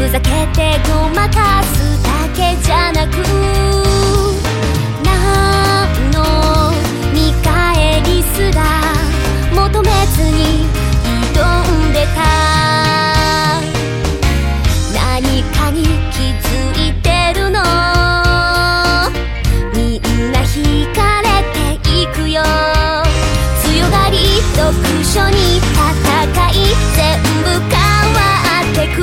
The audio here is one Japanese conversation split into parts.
ふざけてごまかすだけじゃなく何の見返りすら求めずに挑んでた。何かに気づいてるの？みんな惹かれていくよ。強がり読書に戦い全部変わってく。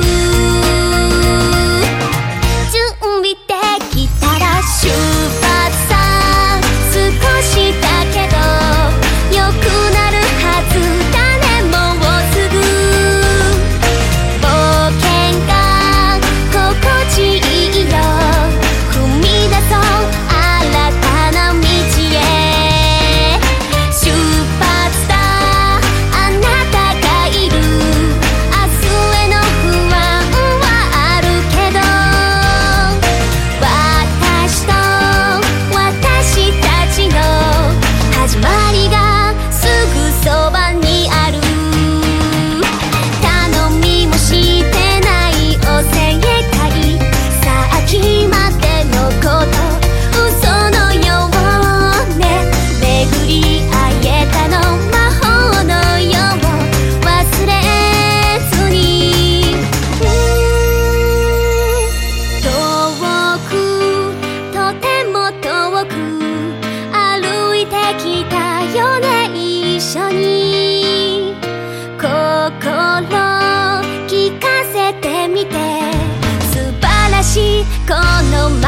この街